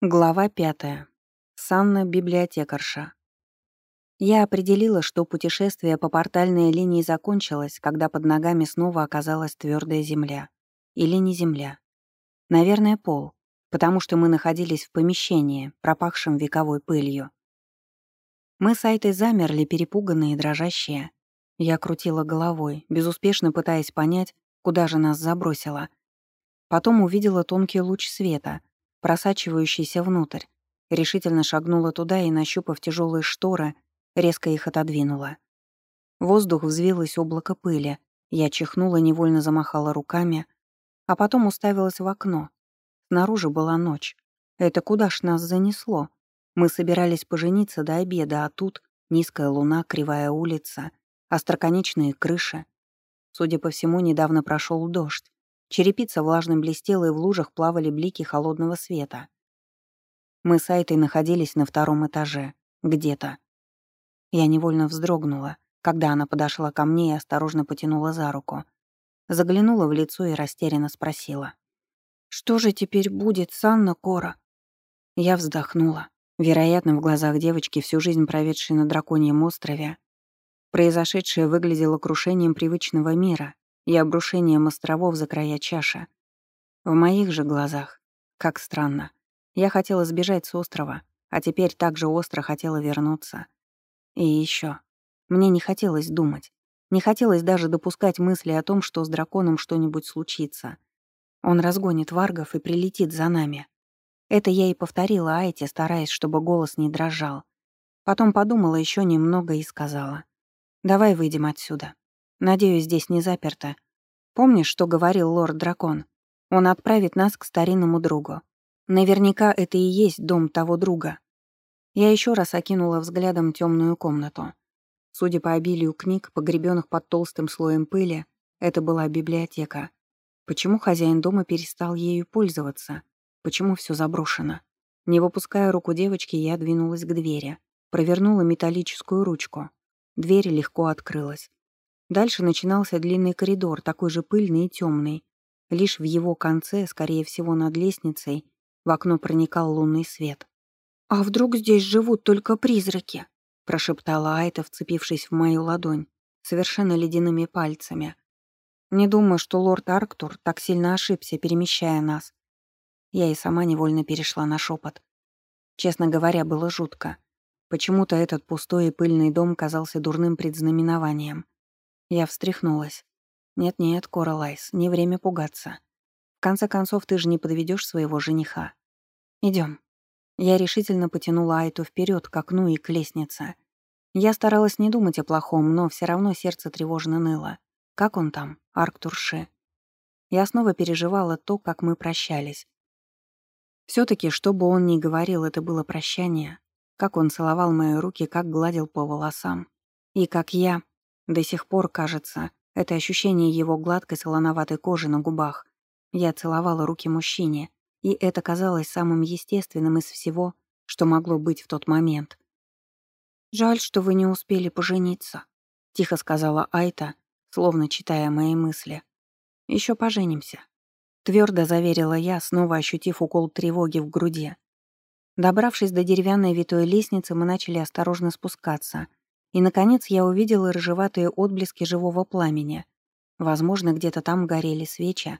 Глава пятая. Санна-библиотекарша. Я определила, что путешествие по портальной линии закончилось, когда под ногами снова оказалась твердая земля. Или не земля. Наверное, пол, потому что мы находились в помещении, пропахшем вековой пылью. Мы с Айтой замерли, перепуганные и дрожащие. Я крутила головой, безуспешно пытаясь понять, куда же нас забросило. Потом увидела тонкий луч света — просачивающийся внутрь. Решительно шагнула туда и, нащупав тяжелые шторы, резко их отодвинула. воздух взвилось облако пыли. Я чихнула, невольно замахала руками, а потом уставилась в окно. Снаружи была ночь. Это куда ж нас занесло? Мы собирались пожениться до обеда, а тут низкая луна, кривая улица, остроконечные крыши. Судя по всему, недавно прошел дождь. Черепица влажно блестела, и в лужах плавали блики холодного света. Мы с Айтой находились на втором этаже, где-то. Я невольно вздрогнула, когда она подошла ко мне и осторожно потянула за руку. Заглянула в лицо и растерянно спросила. «Что же теперь будет с Анна Кора?» Я вздохнула. Вероятно, в глазах девочки, всю жизнь проведшей на драконьем острове, произошедшее выглядело крушением привычного мира, и обрушением островов за края чаши. В моих же глазах, как странно, я хотела сбежать с острова, а теперь так же остро хотела вернуться. И еще, мне не хотелось думать, не хотелось даже допускать мысли о том, что с драконом что-нибудь случится. Он разгонит варгов и прилетит за нами. Это я и повторила Айте, стараясь, чтобы голос не дрожал. Потом подумала еще немного и сказала. «Давай выйдем отсюда. Надеюсь, здесь не заперто. Помнишь, что говорил лорд-дракон? Он отправит нас к старинному другу. Наверняка это и есть дом того друга. Я еще раз окинула взглядом темную комнату. Судя по обилию книг, погребенных под толстым слоем пыли, это была библиотека. Почему хозяин дома перестал ею пользоваться? Почему все заброшено? Не выпуская руку девочки, я двинулась к двери. Провернула металлическую ручку. Дверь легко открылась. Дальше начинался длинный коридор, такой же пыльный и темный. Лишь в его конце, скорее всего над лестницей, в окно проникал лунный свет. «А вдруг здесь живут только призраки?» — прошептала Айта, вцепившись в мою ладонь, совершенно ледяными пальцами. «Не думаю, что лорд Арктур так сильно ошибся, перемещая нас». Я и сама невольно перешла на шепот. Честно говоря, было жутко. Почему-то этот пустой и пыльный дом казался дурным предзнаменованием. Я встряхнулась. «Нет-нет, Коралайс, не время пугаться. В конце концов, ты же не подведешь своего жениха. Идем. Я решительно потянула Айту вперед к окну и к лестнице. Я старалась не думать о плохом, но все равно сердце тревожно ныло. Как он там, Арктурши? Я снова переживала то, как мы прощались. все таки что бы он ни говорил, это было прощание. Как он целовал мои руки, как гладил по волосам. И как я до сих пор, кажется, это ощущение его гладкой солоноватой кожи на губах. Я целовала руки мужчине, и это казалось самым естественным из всего, что могло быть в тот момент. «Жаль, что вы не успели пожениться», — тихо сказала Айта, словно читая мои мысли. Еще поженимся», — твердо заверила я, снова ощутив укол тревоги в груди. Добравшись до деревянной витой лестницы, мы начали осторожно спускаться — и, наконец, я увидела рыжеватые отблески живого пламени. Возможно, где-то там горели свечи.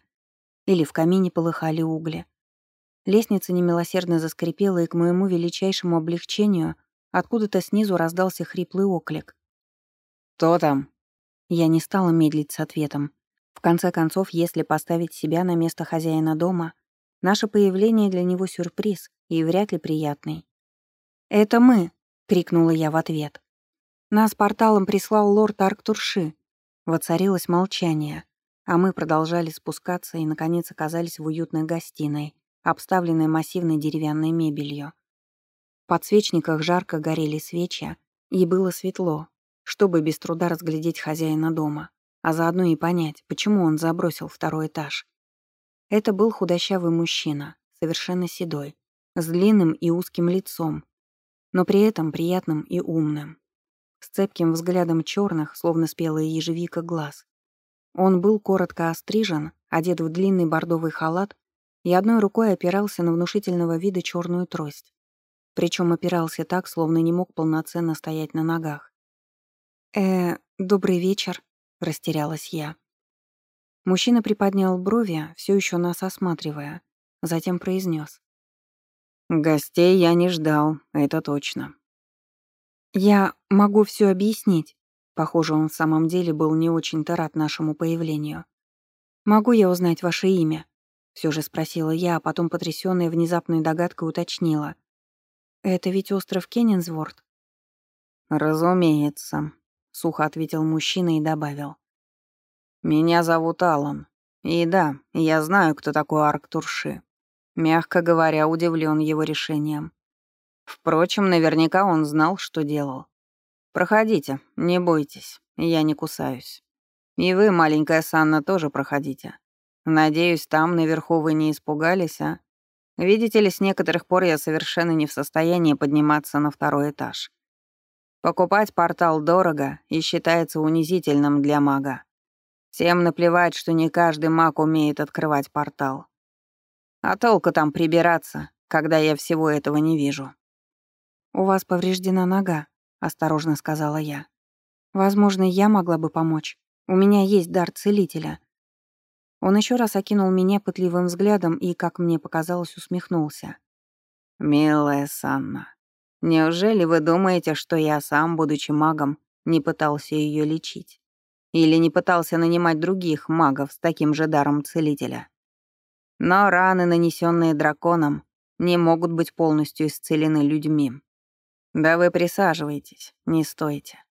Или в камине полыхали угли. Лестница немилосердно заскрипела, и к моему величайшему облегчению откуда-то снизу раздался хриплый оклик. «Кто там?» Я не стала медлить с ответом. В конце концов, если поставить себя на место хозяина дома, наше появление для него сюрприз и вряд ли приятный. «Это мы!» — крикнула я в ответ. Нас порталом прислал лорд Арктурши. Воцарилось молчание, а мы продолжали спускаться и, наконец, оказались в уютной гостиной, обставленной массивной деревянной мебелью. В подсвечниках жарко горели свечи, и было светло, чтобы без труда разглядеть хозяина дома, а заодно и понять, почему он забросил второй этаж. Это был худощавый мужчина, совершенно седой, с длинным и узким лицом, но при этом приятным и умным с цепким взглядом черных, словно спелая ежевика, глаз. Он был коротко острижен, одет в длинный бордовый халат и одной рукой опирался на внушительного вида черную трость. Причем опирался так, словно не мог полноценно стоять на ногах. «Э, добрый вечер», — растерялась я. Мужчина приподнял брови, все еще нас осматривая, затем произнес: «Гостей я не ждал, это точно». «Я могу все объяснить». Похоже, он в самом деле был не очень-то рад нашему появлению. «Могу я узнать ваше имя?» Все же спросила я, а потом потрясённая внезапной догадкой уточнила. «Это ведь остров Кеннинсворт?» «Разумеется», — сухо ответил мужчина и добавил. «Меня зовут Алан. И да, я знаю, кто такой Арктурши. Мягко говоря, удивлен его решением. Впрочем, наверняка он знал, что делал. Проходите, не бойтесь, я не кусаюсь. И вы, маленькая Санна, тоже проходите. Надеюсь, там наверху вы не испугались, а? Видите ли, с некоторых пор я совершенно не в состоянии подниматься на второй этаж. Покупать портал дорого и считается унизительным для мага. Всем наплевать, что не каждый маг умеет открывать портал. А толку там прибираться, когда я всего этого не вижу. «У вас повреждена нога», — осторожно сказала я. «Возможно, я могла бы помочь. У меня есть дар целителя». Он еще раз окинул меня пытливым взглядом и, как мне показалось, усмехнулся. «Милая Санна, неужели вы думаете, что я сам, будучи магом, не пытался ее лечить? Или не пытался нанимать других магов с таким же даром целителя? Но раны, нанесенные драконом, не могут быть полностью исцелены людьми. Да вы присаживайтесь, не стойте.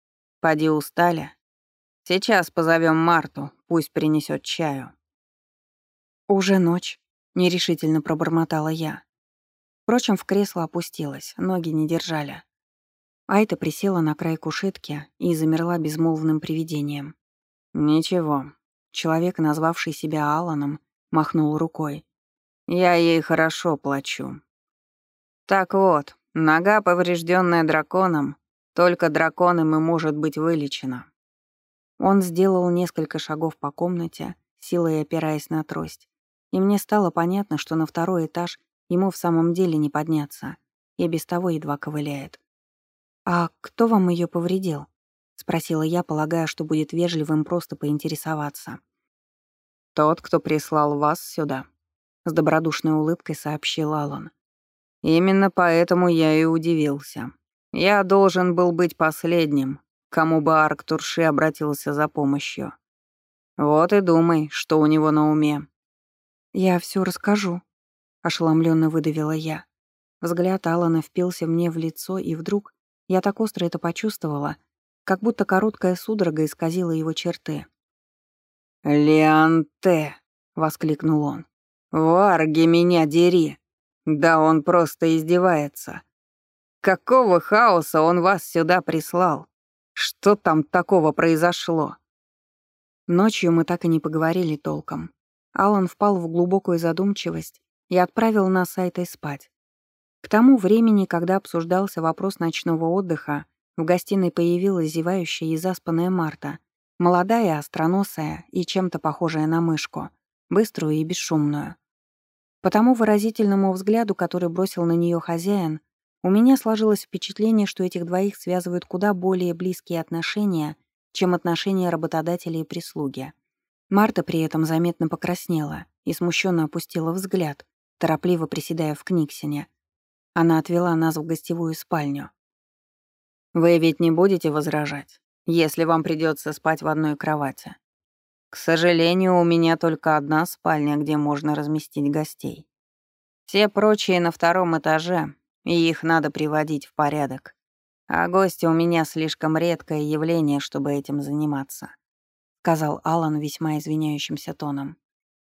Поди устали. Сейчас позовем Марту, пусть принесет чаю. Уже ночь, нерешительно пробормотала я. Впрочем, в кресло опустилась, ноги не держали. Айта присела на край кушетки и замерла безмолвным привидением. «Ничего». Человек, назвавший себя Аланом, махнул рукой. «Я ей хорошо плачу». «Так вот, нога, поврежденная драконом, только драконом и может быть вылечена». Он сделал несколько шагов по комнате, силой опираясь на трость, и мне стало понятно, что на второй этаж ему в самом деле не подняться, и без того едва ковыляет. «А кто вам ее повредил?» — спросила я, полагая, что будет вежливым просто поинтересоваться. «Тот, кто прислал вас сюда», — с добродушной улыбкой сообщил Алан. «Именно поэтому я и удивился. Я должен был быть последним, кому бы Арктурши обратился за помощью. Вот и думай, что у него на уме». «Я все расскажу», — ошеломленно выдавила я. Взгляд Алана впился мне в лицо, и вдруг я так остро это почувствовала, как будто короткая судорога исказила его черты. «Леанте!» — воскликнул он. «Варги меня дери! Да он просто издевается! Какого хаоса он вас сюда прислал? Что там такого произошло?» Ночью мы так и не поговорили толком. Алан впал в глубокую задумчивость и отправил нас сайтой спать. К тому времени, когда обсуждался вопрос ночного отдыха, в гостиной появилась зевающая и заспанная Марта, молодая, остроносая и чем-то похожая на мышку, быструю и бесшумную. По тому выразительному взгляду, который бросил на нее хозяин, у меня сложилось впечатление, что этих двоих связывают куда более близкие отношения, чем отношения работодателя и прислуги. Марта при этом заметно покраснела и смущенно опустила взгляд, торопливо приседая в Книксине. Она отвела нас в гостевую спальню. Вы ведь не будете возражать, если вам придется спать в одной кровати. К сожалению, у меня только одна спальня, где можно разместить гостей. Все прочие на втором этаже, и их надо приводить в порядок. А гости у меня слишком редкое явление, чтобы этим заниматься», — сказал Алан весьма извиняющимся тоном.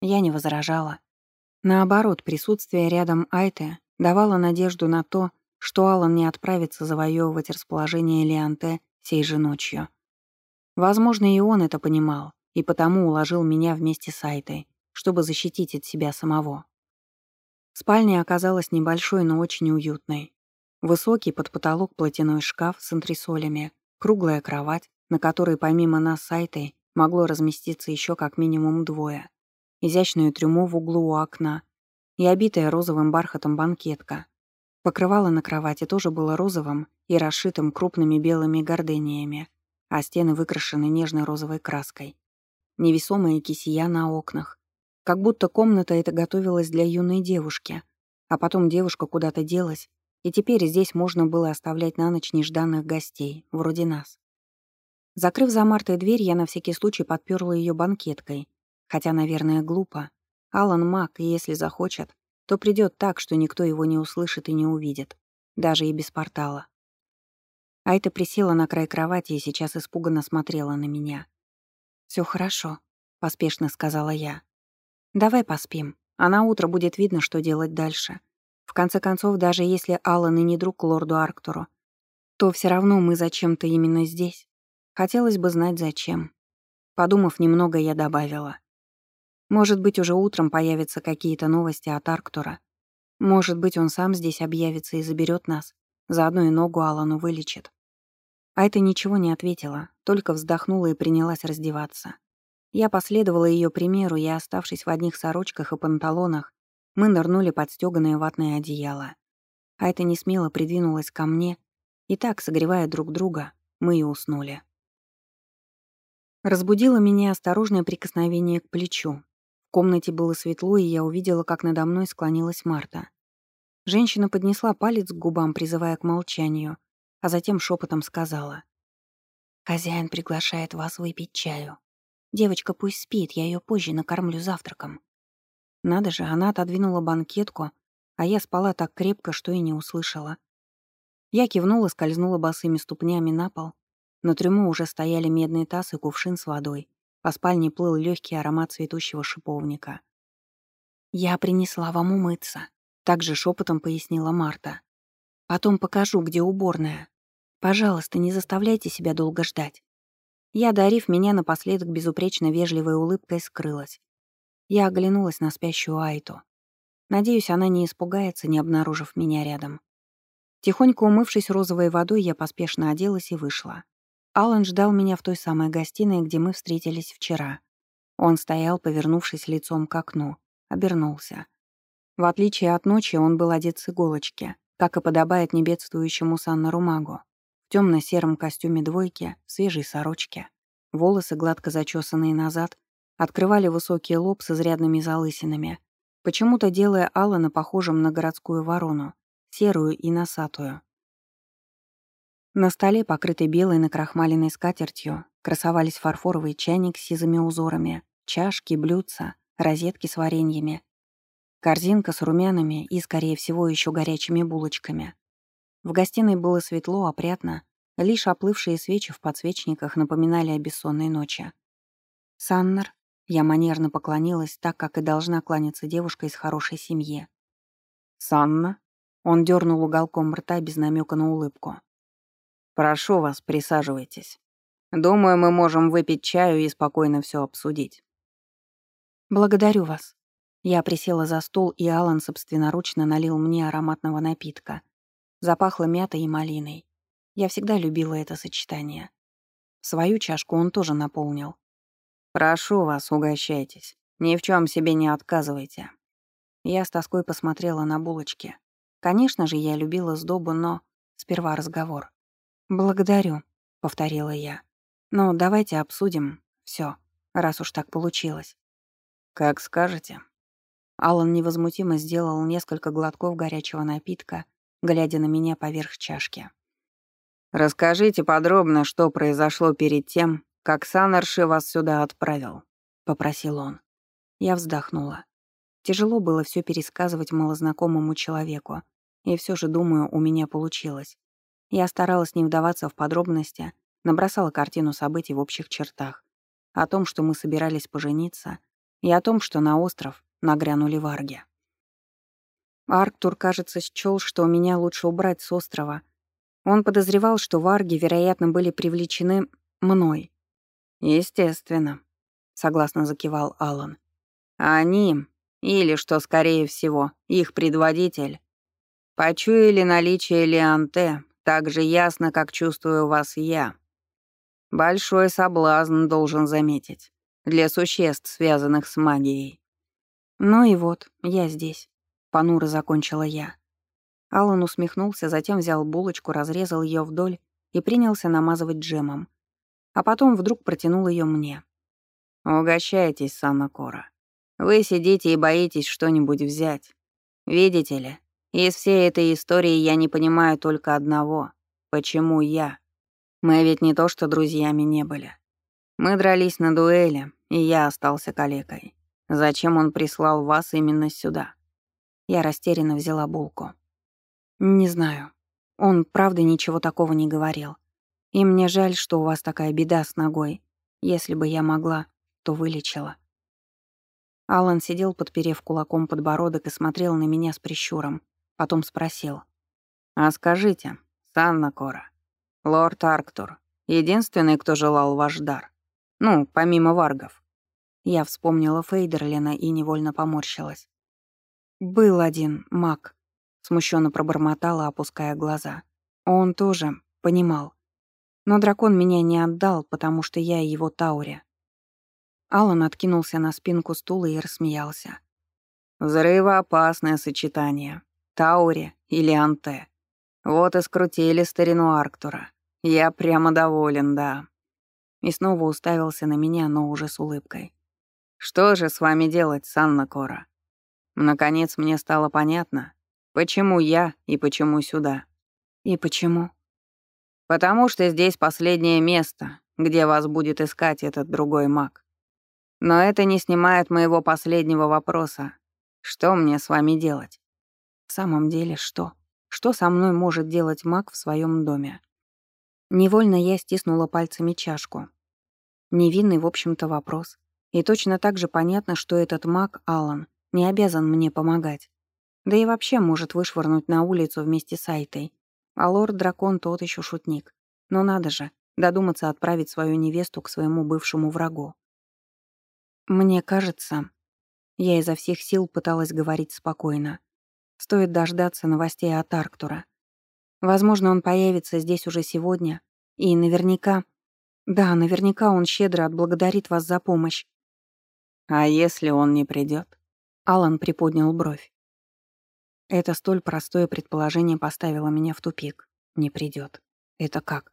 Я не возражала. Наоборот, присутствие рядом Айты давало надежду на то, что Алан не отправится завоевывать расположение Леанте сей же ночью. Возможно, и он это понимал, и потому уложил меня вместе с Айтой, чтобы защитить от себя самого. Спальня оказалась небольшой, но очень уютной. Высокий под потолок платяной шкаф с антресолями, круглая кровать, на которой помимо нас с Айтой могло разместиться еще как минимум двое, изящное трюмо в углу у окна, и обитая розовым бархатом банкетка. Покрывало на кровати тоже было розовым и расшитым крупными белыми гордениями, а стены выкрашены нежной розовой краской. Невесомая кисия на окнах. Как будто комната эта готовилась для юной девушки, а потом девушка куда-то делась, и теперь здесь можно было оставлять на ночь нежданных гостей, вроде нас. Закрыв за Мартой дверь, я на всякий случай подперла ее банкеткой. Хотя, наверное, глупо. Алан маг, и если захочет, то придет так, что никто его не услышит и не увидит. Даже и без портала. Айта присела на край кровати и сейчас испуганно смотрела на меня. Все хорошо», — поспешно сказала я. «Давай поспим, а на утро будет видно, что делать дальше. В конце концов, даже если Алан и не друг лорду Арктуру, то все равно мы зачем-то именно здесь. Хотелось бы знать, зачем. Подумав немного, я добавила. Может быть, уже утром появятся какие-то новости от Арктура. Может быть, он сам здесь объявится и заберет нас. Заодно и ногу Алану вылечит. А это ничего не ответила, только вздохнула и принялась раздеваться. Я последовала ее примеру, и, оставшись в одних сорочках и панталонах, мы нырнули под стёганое ватное одеяло. А это не смело придвинулась ко мне, и так, согревая друг друга, мы и уснули. Разбудило меня осторожное прикосновение к плечу. В комнате было светло, и я увидела, как надо мной склонилась Марта. Женщина поднесла палец к губам, призывая к молчанию, а затем шепотом сказала. «Хозяин приглашает вас выпить чаю. Девочка пусть спит, я ее позже накормлю завтраком». Надо же, она отодвинула банкетку, а я спала так крепко, что и не услышала. Я кивнула, скользнула босыми ступнями на пол на трюму уже стояли медный таз и кувшин с водой. По спальне плыл легкий аромат цветущего шиповника. «Я принесла вам умыться», — также шепотом пояснила Марта. «Потом покажу, где уборная. Пожалуйста, не заставляйте себя долго ждать». Я, дарив меня напоследок безупречно вежливой улыбкой, скрылась. Я оглянулась на спящую Айту. Надеюсь, она не испугается, не обнаружив меня рядом. Тихонько умывшись розовой водой, я поспешно оделась и вышла. Алан ждал меня в той самой гостиной, где мы встретились вчера. Он стоял, повернувшись лицом к окну, обернулся. В отличие от ночи, он был одет с иголочки, как и подобает небедствующему Саннору магу. В темно-сером костюме двойки, свежей сорочке. Волосы, гладко зачесанные назад, открывали высокий лоб с изрядными залысинами, почему-то делая Алана похожим на городскую ворону, серую и носатую. На столе, покрытой белой накрахмаленной скатертью, красовались фарфоровый чайник с сизыми узорами, чашки, блюдца, розетки с вареньями, корзинка с румянами и, скорее всего, еще горячими булочками. В гостиной было светло, опрятно, лишь оплывшие свечи в подсвечниках напоминали о бессонной ночи. «Саннер», я манерно поклонилась, так как и должна кланяться девушка из хорошей семьи. «Санна?» Он дернул уголком рта без намека на улыбку. «Прошу вас, присаживайтесь. Думаю, мы можем выпить чаю и спокойно все обсудить». «Благодарю вас». Я присела за стол, и Алан собственноручно налил мне ароматного напитка. Запахло мятой и малиной. Я всегда любила это сочетание. Свою чашку он тоже наполнил. «Прошу вас, угощайтесь. Ни в чем себе не отказывайте». Я с тоской посмотрела на булочки. Конечно же, я любила сдобу, но... Сперва разговор. «Благодарю», — повторила я. «Но давайте обсудим все, раз уж так получилось». «Как скажете». Алан невозмутимо сделал несколько глотков горячего напитка, глядя на меня поверх чашки. «Расскажите подробно, что произошло перед тем, как Санарши вас сюда отправил», — попросил он. Я вздохнула. Тяжело было все пересказывать малознакомому человеку, и все же, думаю, у меня получилось. Я старалась не вдаваться в подробности, набросала картину событий в общих чертах. О том, что мы собирались пожениться, и о том, что на остров нагрянули варги. Арктур, кажется, счёл, что меня лучше убрать с острова. Он подозревал, что варги, вероятно, были привлечены мной. «Естественно», — согласно закивал Алан. «Они, или, что скорее всего, их предводитель, почуяли наличие Леанте так же ясно, как чувствую вас я. Большой соблазн, должен заметить, для существ, связанных с магией. Ну и вот, я здесь. Понуро закончила я. Алан усмехнулся, затем взял булочку, разрезал ее вдоль и принялся намазывать джемом. А потом вдруг протянул ее мне. «Угощайтесь, Санна Кора. Вы сидите и боитесь что-нибудь взять. Видите ли, из всей этой истории я не понимаю только одного. Почему я? Мы ведь не то что друзьями не были. Мы дрались на дуэли, и я остался калекой. Зачем он прислал вас именно сюда?» Я растерянно взяла булку. «Не знаю. Он правда ничего такого не говорил. И мне жаль, что у вас такая беда с ногой. Если бы я могла, то вылечила». Алан сидел, подперев кулаком подбородок и смотрел на меня с прищуром. Потом спросил. «А скажите, Санна Кора, лорд Арктур, единственный, кто желал ваш дар? Ну, помимо варгов?» Я вспомнила Фейдерлина и невольно поморщилась. «Был один маг», — смущенно пробормотала, опуская глаза. «Он тоже понимал. Но дракон меня не отдал, потому что я его Тауре». Алан откинулся на спинку стула и рассмеялся. «Взрывоопасное сочетание. Тауре или Анте. Вот и скрутили старину Арктура. Я прямо доволен, да». И снова уставился на меня, но уже с улыбкой. Что же с вами делать, Санна Кора? Наконец мне стало понятно, почему я и почему сюда. И почему? Потому что здесь последнее место, где вас будет искать этот другой маг. Но это не снимает моего последнего вопроса. Что мне с вами делать? В самом деле, что? Что со мной может делать маг в своем доме? Невольно я стиснула пальцами чашку. Невинный, в общем-то, вопрос. И точно так же понятно, что этот маг, Алан, не обязан мне помогать. Да и вообще может вышвырнуть на улицу вместе с Айтой. А лорд-дракон тот еще шутник. Но надо же, додуматься отправить свою невесту к своему бывшему врагу. Мне кажется, я изо всех сил пыталась говорить спокойно. Стоит дождаться новостей от Арктура. Возможно, он появится здесь уже сегодня, и наверняка... Да, наверняка он щедро отблагодарит вас за помощь. А если он не придет? Алан приподнял бровь. Это столь простое предположение поставило меня в тупик. Не придет. Это как?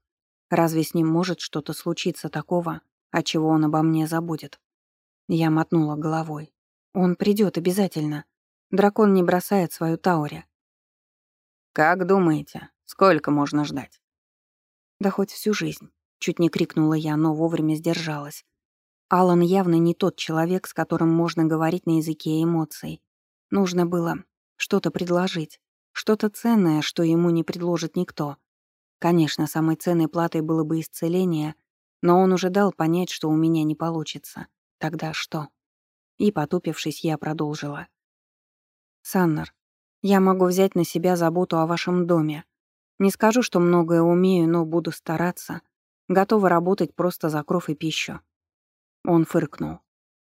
Разве с ним может что-то случиться такого, от чего он обо мне забудет? Я мотнула головой. Он придет обязательно. Дракон не бросает свою Тауре. Как думаете, сколько можно ждать? Да хоть всю жизнь. Чуть не крикнула я, но вовремя сдержалась. Алан явно не тот человек, с которым можно говорить на языке эмоций. Нужно было что-то предложить, что-то ценное, что ему не предложит никто. Конечно, самой ценной платой было бы исцеление, но он уже дал понять, что у меня не получится. Тогда что? И, потупившись, я продолжила. «Саннер, я могу взять на себя заботу о вашем доме. Не скажу, что многое умею, но буду стараться. Готова работать просто за кров и пищу. Он фыркнул.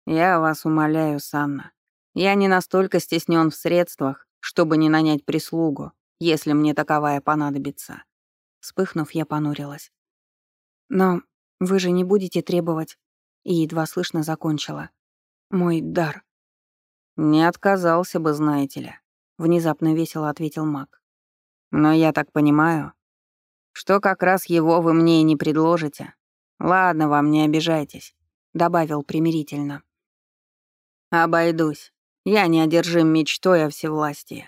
«Я вас умоляю, Санна. Я не настолько стеснен в средствах, чтобы не нанять прислугу, если мне таковая понадобится». Вспыхнув, я понурилась. «Но вы же не будете требовать...» И едва слышно закончила. «Мой дар». «Не отказался бы, знаете ли», — внезапно весело ответил маг. «Но я так понимаю, что как раз его вы мне и не предложите. Ладно вам, не обижайтесь добавил примирительно. «Обойдусь. Я не одержим мечтой о всевластии».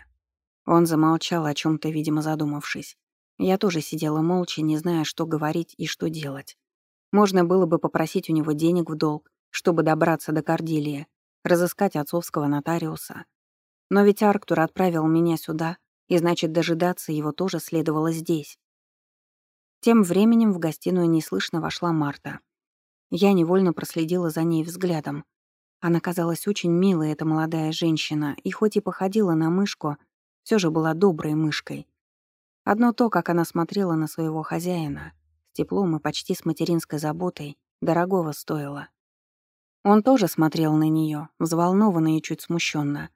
Он замолчал, о чем то видимо, задумавшись. Я тоже сидела молча, не зная, что говорить и что делать. Можно было бы попросить у него денег в долг, чтобы добраться до Кордилии, разыскать отцовского нотариуса. Но ведь Арктур отправил меня сюда, и значит, дожидаться его тоже следовало здесь. Тем временем в гостиную неслышно вошла Марта. Я невольно проследила за ней взглядом. Она казалась очень милой, эта молодая женщина, и хоть и походила на мышку, все же была доброй мышкой. Одно то, как она смотрела на своего хозяина, с теплом и почти с материнской заботой, дорогого стоило. Он тоже смотрел на нее, взволнованно и чуть смущенно.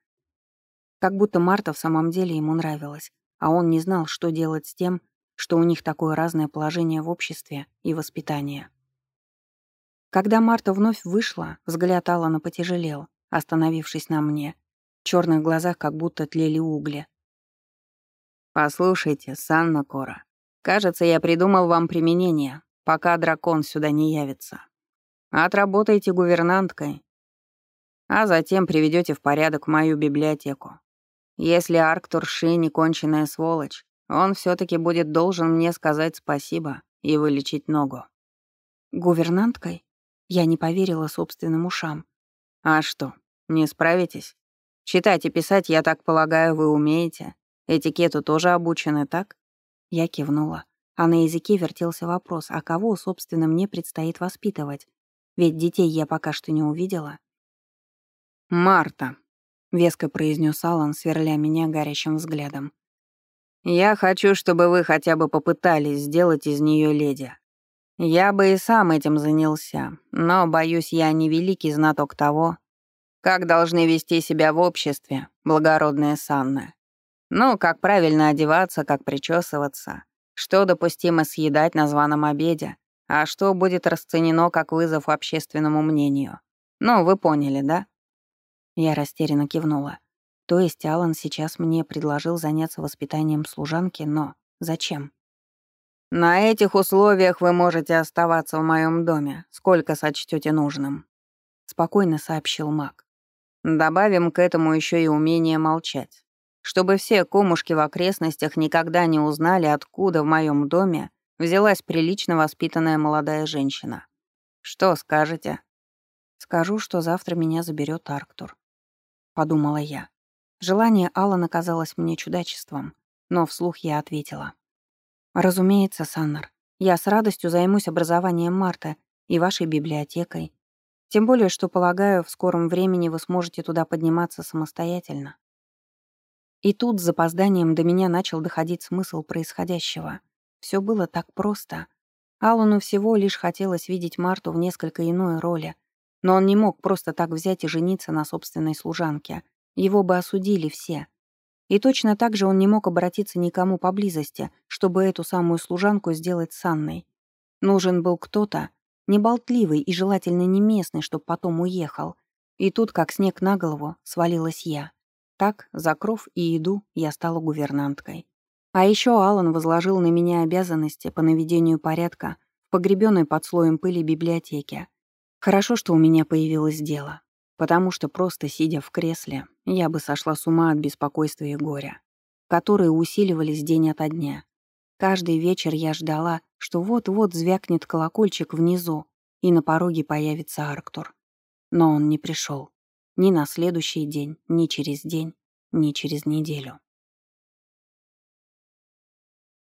Как будто Марта в самом деле ему нравилась, а он не знал, что делать с тем, что у них такое разное положение в обществе и воспитание. Когда Марта вновь вышла, взгляд Алана потяжелел, остановившись на мне. В черных глазах как будто тлели угли. «Послушайте, Санна Кора, кажется, я придумал вам применение, пока дракон сюда не явится. Отработайте гувернанткой, а затем приведете в порядок мою библиотеку. Если Арктур Ши не конченая сволочь, он все таки будет должен мне сказать спасибо и вылечить ногу». «Гувернанткой?» Я не поверила собственным ушам. «А что, не справитесь? Читать и писать, я так полагаю, вы умеете. Этикету тоже обучены, так?» Я кивнула. А на языке вертелся вопрос, а кого, собственно, мне предстоит воспитывать? Ведь детей я пока что не увидела. «Марта», — веско произнес Алан, сверля меня горящим взглядом. «Я хочу, чтобы вы хотя бы попытались сделать из нее леди. Я бы и сам этим занялся, но, боюсь, я не великий знаток того, как должны вести себя в обществе благородные Санны. Ну, как правильно одеваться, как причесываться, что допустимо съедать на званом обеде, а что будет расценено как вызов общественному мнению. Ну, вы поняли, да? Я растерянно кивнула. То есть Алан сейчас мне предложил заняться воспитанием служанки, но зачем? На этих условиях вы можете оставаться в моем доме, сколько сочтете нужным, спокойно сообщил Мак. Добавим к этому еще и умение молчать чтобы все комушки в окрестностях никогда не узнали, откуда в моем доме взялась прилично воспитанная молодая женщина. Что скажете? Скажу, что завтра меня заберет Арктур. Подумала я. Желание Алана казалось мне чудачеством, но вслух я ответила. Разумеется, Саннер, я с радостью займусь образованием Марта и вашей библиотекой. Тем более, что, полагаю, в скором времени вы сможете туда подниматься самостоятельно. И тут с запозданием до меня начал доходить смысл происходящего. Все было так просто. Аллану всего лишь хотелось видеть Марту в несколько иной роли, но он не мог просто так взять и жениться на собственной служанке. Его бы осудили все. И точно так же он не мог обратиться никому поблизости, чтобы эту самую служанку сделать с Анной. Нужен был кто-то, неболтливый и желательно не местный, чтоб потом уехал. И тут, как снег на голову, свалилась я. Так, за кров и еду, я стала гувернанткой. А еще Алан возложил на меня обязанности по наведению порядка в погребенной под слоем пыли библиотеке. Хорошо, что у меня появилось дело, потому что просто сидя в кресле, я бы сошла с ума от беспокойства и горя, которые усиливались день ото дня. Каждый вечер я ждала, что вот-вот звякнет колокольчик внизу, и на пороге появится Арктур. Но он не пришел. Ни на следующий день, ни через день, ни через неделю.